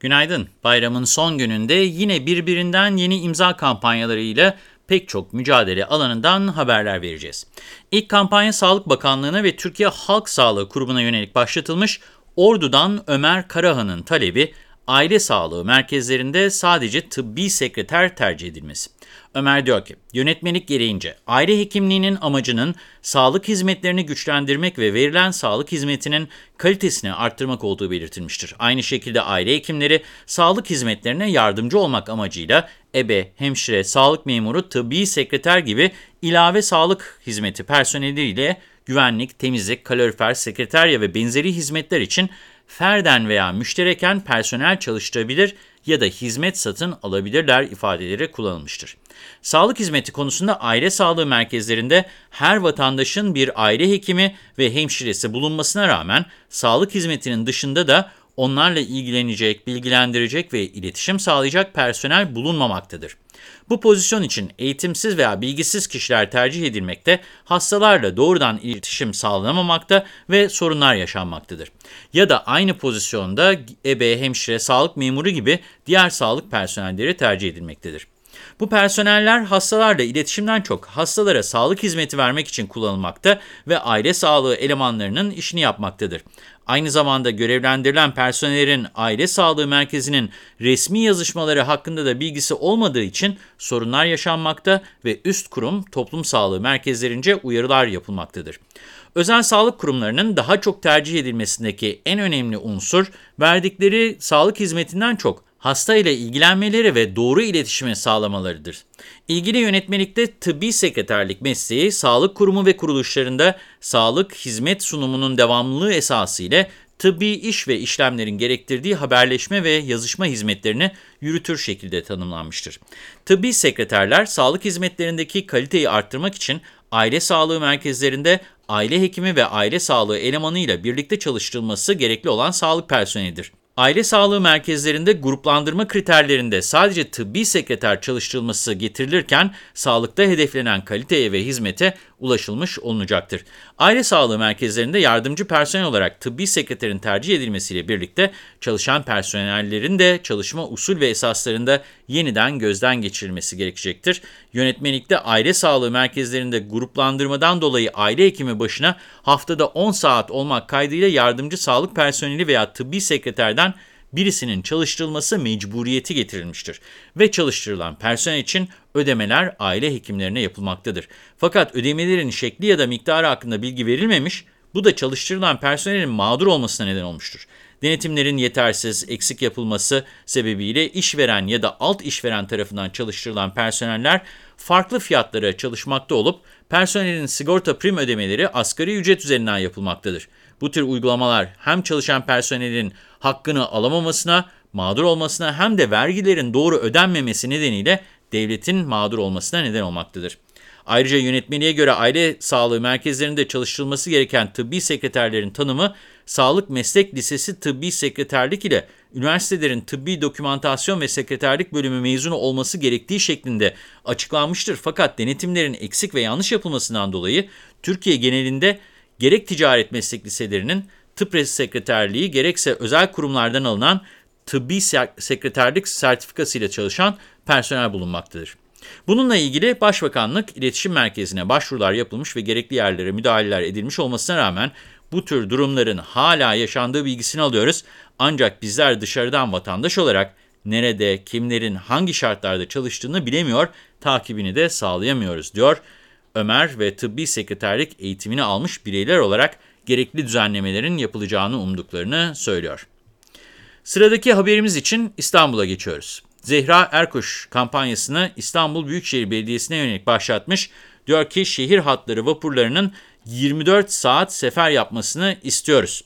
Günaydın. Bayramın son gününde yine birbirinden yeni imza kampanyalarıyla pek çok mücadele alanından haberler vereceğiz. İlk kampanya Sağlık Bakanlığı'na ve Türkiye Halk Sağlığı Kurumu'na yönelik başlatılmış Ordu'dan Ömer Karahan'ın talebi aile sağlığı merkezlerinde sadece tıbbi sekreter tercih edilmesi. Ömer diyor ki, yönetmelik gereğince aile hekimliğinin amacının sağlık hizmetlerini güçlendirmek ve verilen sağlık hizmetinin kalitesini arttırmak olduğu belirtilmiştir. Aynı şekilde aile hekimleri sağlık hizmetlerine yardımcı olmak amacıyla ebe, hemşire, sağlık memuru, tıbbi sekreter gibi ilave sağlık hizmeti personeliyle güvenlik, temizlik, kalorifer, sekreterya ve benzeri hizmetler için ferden veya müştereken personel çalıştırabilir ya da hizmet satın alabilirler ifadeleri kullanılmıştır. Sağlık hizmeti konusunda aile sağlığı merkezlerinde her vatandaşın bir aile hekimi ve hemşiresi bulunmasına rağmen sağlık hizmetinin dışında da onlarla ilgilenecek, bilgilendirecek ve iletişim sağlayacak personel bulunmamaktadır. Bu pozisyon için eğitimsiz veya bilgisiz kişiler tercih edilmekte, hastalarla doğrudan iletişim sağlanamamakta ve sorunlar yaşanmaktadır. Ya da aynı pozisyonda ebe, hemşire, sağlık memuru gibi diğer sağlık personelleri tercih edilmektedir. Bu personeller hastalarla iletişimden çok hastalara sağlık hizmeti vermek için kullanılmakta ve aile sağlığı elemanlarının işini yapmaktadır. Aynı zamanda görevlendirilen personellerin aile sağlığı merkezinin resmi yazışmaları hakkında da bilgisi olmadığı için sorunlar yaşanmakta ve üst kurum toplum sağlığı merkezlerince uyarılar yapılmaktadır. Özel sağlık kurumlarının daha çok tercih edilmesindeki en önemli unsur verdikleri sağlık hizmetinden çok hasta ile ilgilenmeleri ve doğru iletişimi sağlamalarıdır. İlgili yönetmelikte tıbbi sekreterlik mesleği, sağlık kurumu ve kuruluşlarında sağlık hizmet sunumunun devamlılığı esası ile tıbbi iş ve işlemlerin gerektirdiği haberleşme ve yazışma hizmetlerini yürütür şekilde tanımlanmıştır. Tıbbi sekreterler, sağlık hizmetlerindeki kaliteyi arttırmak için aile sağlığı merkezlerinde aile hekimi ve aile sağlığı elemanıyla birlikte çalıştırılması gerekli olan sağlık personelidir. Aile sağlığı merkezlerinde gruplandırma kriterlerinde sadece tıbbi sekreter çalıştırılması getirilirken sağlıkta hedeflenen kaliteye ve hizmete ulaşılmış olunacaktır. Aile sağlığı merkezlerinde yardımcı personel olarak tıbbi sekreterin tercih edilmesiyle birlikte çalışan personellerin de çalışma usul ve esaslarında yeniden gözden geçirilmesi gerekecektir. Yönetmelikte aile sağlığı merkezlerinde gruplandırmadan dolayı aile hekimi başına haftada 10 saat olmak kaydıyla yardımcı sağlık personeli veya tıbbi sekreterden birisinin çalıştırılması mecburiyeti getirilmiştir ve çalıştırılan personel için ödemeler aile hekimlerine yapılmaktadır. Fakat ödemelerin şekli ya da miktarı hakkında bilgi verilmemiş, bu da çalıştırılan personelin mağdur olmasına neden olmuştur. Denetimlerin yetersiz, eksik yapılması sebebiyle işveren ya da alt işveren tarafından çalıştırılan personeller farklı fiyatlara çalışmakta olup personelin sigorta prim ödemeleri asgari ücret üzerinden yapılmaktadır. Bu tür uygulamalar hem çalışan personelin hakkını alamamasına, mağdur olmasına hem de vergilerin doğru ödenmemesi nedeniyle devletin mağdur olmasına neden olmaktadır. Ayrıca yönetmeliğe göre aile sağlığı merkezlerinde çalıştırılması gereken tıbbi sekreterlerin tanımı, Sağlık Meslek Lisesi Tıbbi Sekreterlik ile üniversitelerin tıbbi dokümantasyon ve sekreterlik bölümü mezunu olması gerektiği şeklinde açıklanmıştır. Fakat denetimlerin eksik ve yanlış yapılmasından dolayı Türkiye genelinde gerek ticaret meslek liselerinin tıp sekreterliği gerekse özel kurumlardan alınan tıbbi sekreterlik sertifikası ile çalışan personel bulunmaktadır. Bununla ilgili Başbakanlık İletişim Merkezi'ne başvurular yapılmış ve gerekli yerlere müdahaleler edilmiş olmasına rağmen bu tür durumların hala yaşandığı bilgisini alıyoruz. Ancak bizler dışarıdan vatandaş olarak nerede, kimlerin hangi şartlarda çalıştığını bilemiyor, takibini de sağlayamıyoruz diyor. Ömer ve tıbbi sekreterlik eğitimini almış bireyler olarak gerekli düzenlemelerin yapılacağını umduklarını söylüyor. Sıradaki haberimiz için İstanbul'a geçiyoruz. Zehra Erkuş kampanyasını İstanbul Büyükşehir Belediyesi'ne yönelik başlatmış. Diyor ki şehir hatları vapurlarının 24 saat sefer yapmasını istiyoruz.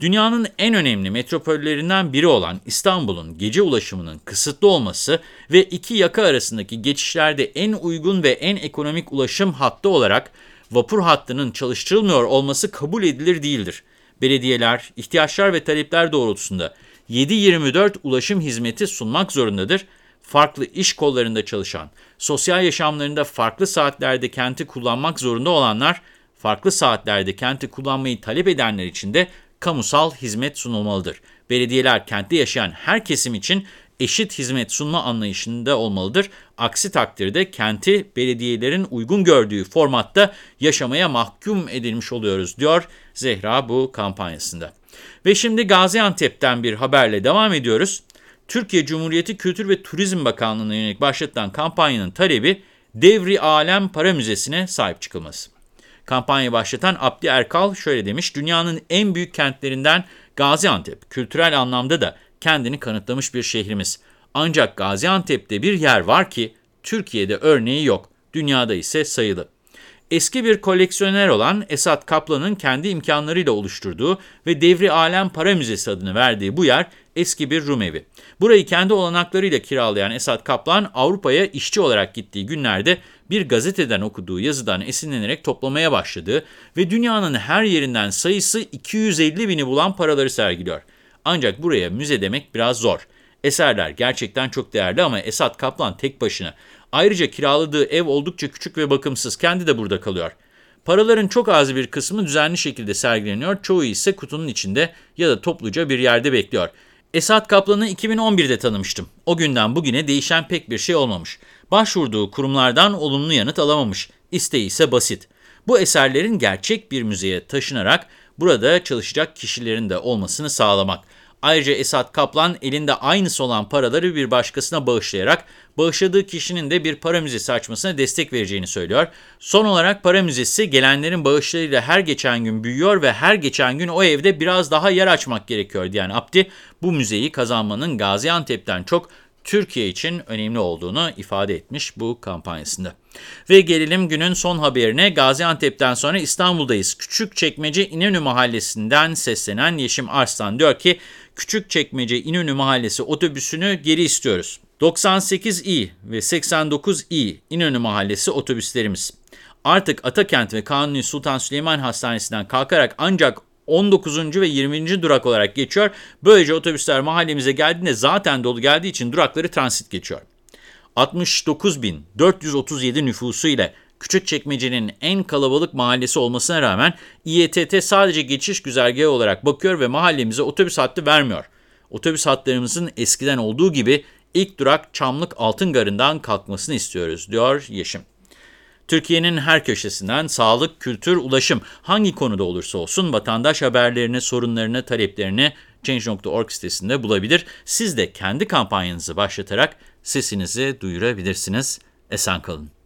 Dünyanın en önemli metropollerinden biri olan İstanbul'un gece ulaşımının kısıtlı olması ve iki yaka arasındaki geçişlerde en uygun ve en ekonomik ulaşım hattı olarak vapur hattının çalıştırılmıyor olması kabul edilir değildir. Belediyeler, ihtiyaçlar ve talepler doğrultusunda 7-24 ulaşım hizmeti sunmak zorundadır. Farklı iş kollarında çalışan, sosyal yaşamlarında farklı saatlerde kenti kullanmak zorunda olanlar, farklı saatlerde kenti kullanmayı talep edenler için de kamusal hizmet sunulmalıdır. Belediyeler kentte yaşayan her kesim için eşit hizmet sunma anlayışında olmalıdır. Aksi takdirde kenti belediyelerin uygun gördüğü formatta yaşamaya mahkum edilmiş oluyoruz diyor Zehra bu kampanyasında. Ve şimdi Gaziantep'ten bir haberle devam ediyoruz. Türkiye Cumhuriyeti Kültür ve Turizm Bakanlığı'na yönelik başlatılan kampanyanın talebi Devri Alem Para Müzesi'ne sahip çıkılması. Kampanya başlatan Abdi Erkal şöyle demiş, dünyanın en büyük kentlerinden Gaziantep, kültürel anlamda da kendini kanıtlamış bir şehrimiz. Ancak Gaziantep'te bir yer var ki Türkiye'de örneği yok, dünyada ise sayılı. Eski bir koleksiyoner olan Esat Kaplan'ın kendi imkanlarıyla oluşturduğu ve Devri Alem Para Müzesi adını verdiği bu yer eski bir Rum evi. Burayı kendi olanaklarıyla kiralayan Esat Kaplan Avrupa'ya işçi olarak gittiği günlerde bir gazeteden okuduğu yazıdan esinlenerek toplamaya başladığı ve dünyanın her yerinden sayısı 250 bini bulan paraları sergiliyor. Ancak buraya müze demek biraz zor. Eserler gerçekten çok değerli ama Esat Kaplan tek başına. Ayrıca kiraladığı ev oldukça küçük ve bakımsız. Kendi de burada kalıyor. Paraların çok az bir kısmı düzenli şekilde sergileniyor. Çoğu ise kutunun içinde ya da topluca bir yerde bekliyor. Esat Kaplan'ı 2011'de tanımıştım. O günden bugüne değişen pek bir şey olmamış. Başvurduğu kurumlardan olumlu yanıt alamamış. İsteği ise basit. Bu eserlerin gerçek bir müzeye taşınarak burada çalışacak kişilerin de olmasını sağlamak. Ayrıca Esat Kaplan elinde aynısı olan paraları bir başkasına bağışlayarak bağışladığı kişinin de bir para müzesi açmasına destek vereceğini söylüyor. Son olarak para müzesi gelenlerin bağışlarıyla her geçen gün büyüyor ve her geçen gün o evde biraz daha yer açmak gerekiyor diyen Abdi bu müzeyi kazanmanın Gaziantep'ten çok Türkiye için önemli olduğunu ifade etmiş bu kampanyasında. Ve gelelim günün son haberine. Gaziantep'ten sonra İstanbul'dayız. Küçükçekmece İnönü Mahallesi'nden seslenen Yeşim Arslan diyor ki, Küçükçekmece İnönü Mahallesi otobüsünü geri istiyoruz. 98İ ve 89İ İnönü Mahallesi otobüslerimiz. Artık Atakent ve Kanuni Sultan Süleyman Hastanesi'nden kalkarak ancak 19. ve 20. durak olarak geçiyor. Böylece otobüsler mahallemize geldiğinde zaten dolu geldiği için durakları transit geçiyor. 69.437 nüfusu ile Küçükçekmece'nin en kalabalık mahallesi olmasına rağmen İETT sadece geçiş güzergahı olarak bakıyor ve mahallemize otobüs hattı vermiyor. Otobüs hatlarımızın eskiden olduğu gibi ilk durak Çamlık Altın Garı'ndan kalkmasını istiyoruz, diyor Yeşim. Türkiye'nin her köşesinden sağlık, kültür, ulaşım hangi konuda olursa olsun vatandaş haberlerini, sorunlarını, taleplerini Change.org sitesinde bulabilir. Siz de kendi kampanyanızı başlatarak sesinizi duyurabilirsiniz. Esen kalın.